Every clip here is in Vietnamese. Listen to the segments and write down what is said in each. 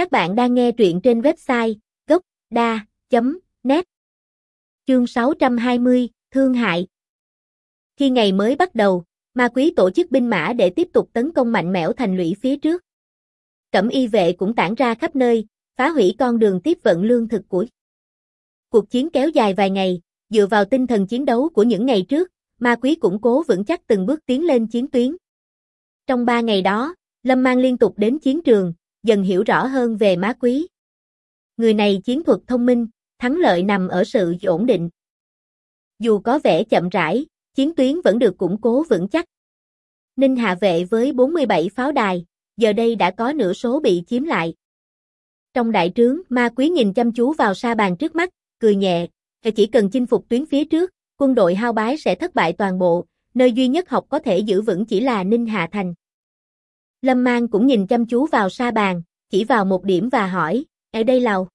Các bạn đang nghe truyện trên website gốc.da.net Chương 620, Thương hại Khi ngày mới bắt đầu, ma quý tổ chức binh mã để tiếp tục tấn công mạnh mẽo thành lũy phía trước. Cẩm y vệ cũng tản ra khắp nơi, phá hủy con đường tiếp vận lương thực của. Cuộc chiến kéo dài vài ngày, dựa vào tinh thần chiến đấu của những ngày trước, ma quý củng cố vững chắc từng bước tiến lên chiến tuyến. Trong ba ngày đó, Lâm Mang liên tục đến chiến trường, dần hiểu rõ hơn về má quý. Người này chiến thuật thông minh, thắng lợi nằm ở sự ổn định. Dù có vẻ chậm rãi, chiến tuyến vẫn được củng cố vững chắc. Ninh hạ vệ với 47 pháo đài, giờ đây đã có nửa số bị chiếm lại. Trong đại trướng, ma quý nhìn chăm chú vào sa bàn trước mắt, cười nhẹ, chỉ cần chinh phục tuyến phía trước, quân đội hao bái sẽ thất bại toàn bộ, nơi duy nhất học có thể giữ vững chỉ là Ninh Hạ Thành. Lâm Mang cũng nhìn chăm chú vào sa bàn, chỉ vào một điểm và hỏi, ở đây lầu.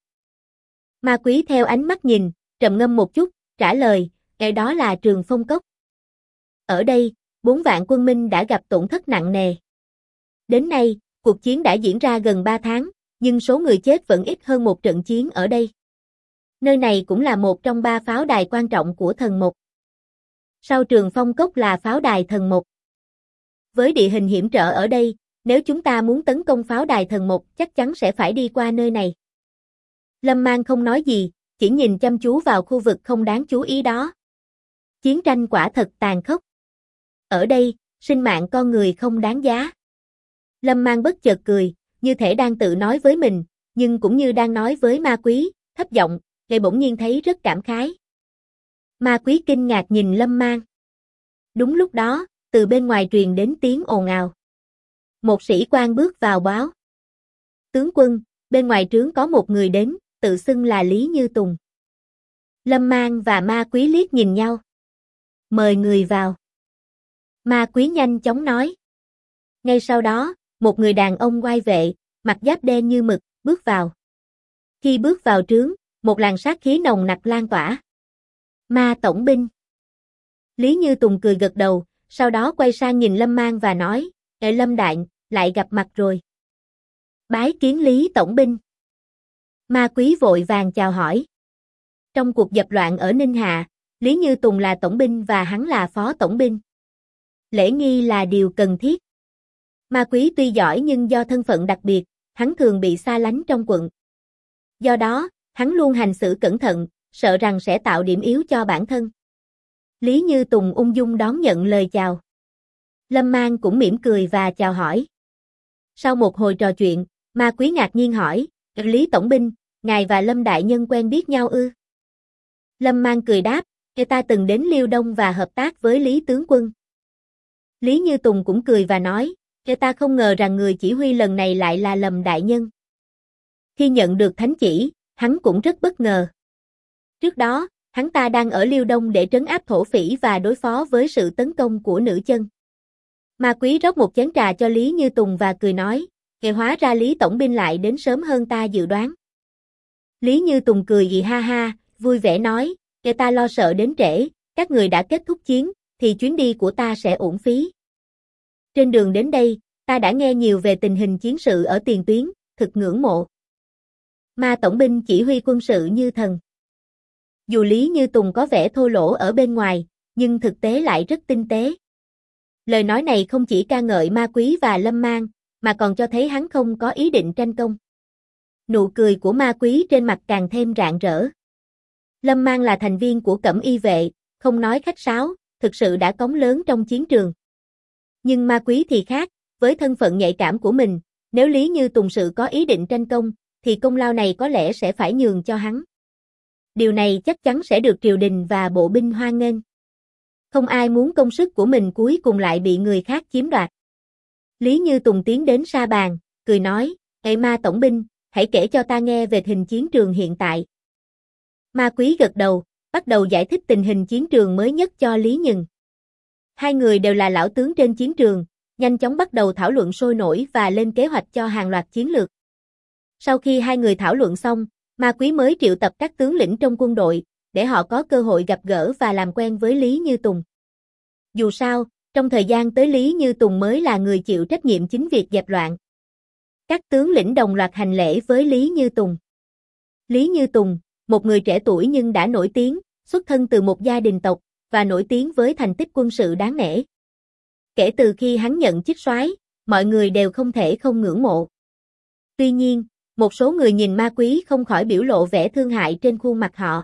Ma quý theo ánh mắt nhìn, trầm ngâm một chút, trả lời, ở đó là trường phong cốc. Ở đây, bốn vạn quân minh đã gặp tổn thất nặng nề. Đến nay, cuộc chiến đã diễn ra gần 3 tháng, nhưng số người chết vẫn ít hơn một trận chiến ở đây. Nơi này cũng là một trong ba pháo đài quan trọng của thần mục. Sau trường phong cốc là pháo đài thần mục. Với địa hình hiểm trở ở đây, nếu chúng ta muốn tấn công pháo đài thần một chắc chắn sẽ phải đi qua nơi này. Lâm Mang không nói gì, chỉ nhìn chăm chú vào khu vực không đáng chú ý đó. Chiến tranh quả thật tàn khốc. Ở đây, sinh mạng con người không đáng giá. Lâm Mang bất chợt cười, như thể đang tự nói với mình, nhưng cũng như đang nói với ma quý, thấp giọng, gây bỗng nhiên thấy rất cảm khái. Ma quý kinh ngạc nhìn Lâm Mang. Đúng lúc đó, từ bên ngoài truyền đến tiếng ồn ào. Một sĩ quan bước vào báo. Tướng quân, bên ngoài trướng có một người đến, tự xưng là Lý Như Tùng. Lâm Mang và Ma Quý liếc nhìn nhau. Mời người vào. Ma Quý nhanh chóng nói. Ngay sau đó, một người đàn ông quay vệ, mặt giáp đen như mực, bước vào. Khi bước vào trướng, một làn sát khí nồng nặc lan tỏa. Ma tổng binh. Lý Như Tùng cười gật đầu, sau đó quay sang nhìn Lâm Mang và nói, Ê Lâm Đạn, lại gặp mặt rồi. Bái kiến Lý Tổng binh. Ma quý vội vàng chào hỏi. Trong cuộc dập loạn ở Ninh Hà, Lý Như Tùng là tổng binh và hắn là phó tổng binh. Lễ nghi là điều cần thiết. Ma quý tuy giỏi nhưng do thân phận đặc biệt, hắn thường bị xa lánh trong quận. Do đó, hắn luôn hành xử cẩn thận, sợ rằng sẽ tạo điểm yếu cho bản thân. Lý Như Tùng ung dung đón nhận lời chào. Lâm Mang cũng mỉm cười và chào hỏi. Sau một hồi trò chuyện, Ma Quý ngạc nhiên hỏi, Lý Tổng Binh, ngài và Lâm Đại Nhân quen biết nhau ư? Lâm Mang cười đáp, ta từng đến Liêu Đông và hợp tác với Lý Tướng Quân. Lý Như Tùng cũng cười và nói, ta không ngờ rằng người chỉ huy lần này lại là Lâm Đại Nhân. Khi nhận được thánh chỉ, hắn cũng rất bất ngờ. Trước đó, hắn ta đang ở Liêu Đông để trấn áp thổ phỉ và đối phó với sự tấn công của nữ chân. Ma quý rót một chén trà cho Lý Như Tùng và cười nói, "Hệ hóa ra Lý Tổng binh lại đến sớm hơn ta dự đoán. Lý Như Tùng cười gì ha ha, vui vẻ nói, Nghệ ta lo sợ đến trễ, các người đã kết thúc chiến, thì chuyến đi của ta sẽ uổng phí. Trên đường đến đây, ta đã nghe nhiều về tình hình chiến sự ở tiền tuyến, thực ngưỡng mộ. Ma Tổng binh chỉ huy quân sự như thần. Dù Lý Như Tùng có vẻ thô lỗ ở bên ngoài, nhưng thực tế lại rất tinh tế. Lời nói này không chỉ ca ngợi ma quý và lâm mang, mà còn cho thấy hắn không có ý định tranh công. Nụ cười của ma quý trên mặt càng thêm rạng rỡ. Lâm mang là thành viên của cẩm y vệ, không nói khách sáo, thực sự đã cống lớn trong chiến trường. Nhưng ma quý thì khác, với thân phận nhạy cảm của mình, nếu Lý Như Tùng sự có ý định tranh công, thì công lao này có lẽ sẽ phải nhường cho hắn. Điều này chắc chắn sẽ được triều đình và bộ binh hoan nghênh. Không ai muốn công sức của mình cuối cùng lại bị người khác chiếm đoạt. Lý Như Tùng tiến đến sa bàn, cười nói, Ê ma tổng binh, hãy kể cho ta nghe về hình chiến trường hiện tại. Ma quý gật đầu, bắt đầu giải thích tình hình chiến trường mới nhất cho Lý Nhừng. Hai người đều là lão tướng trên chiến trường, nhanh chóng bắt đầu thảo luận sôi nổi và lên kế hoạch cho hàng loạt chiến lược. Sau khi hai người thảo luận xong, Ma Quý mới triệu tập các tướng lĩnh trong quân đội, để họ có cơ hội gặp gỡ và làm quen với Lý Như Tùng. Dù sao, trong thời gian tới Lý Như Tùng mới là người chịu trách nhiệm chính việc dẹp loạn. Các tướng lĩnh đồng loạt hành lễ với Lý Như Tùng. Lý Như Tùng, một người trẻ tuổi nhưng đã nổi tiếng, xuất thân từ một gia đình tộc, và nổi tiếng với thành tích quân sự đáng nể. Kể từ khi hắn nhận chức soái, mọi người đều không thể không ngưỡng mộ. Tuy nhiên, một số người nhìn ma quý không khỏi biểu lộ vẻ thương hại trên khuôn mặt họ.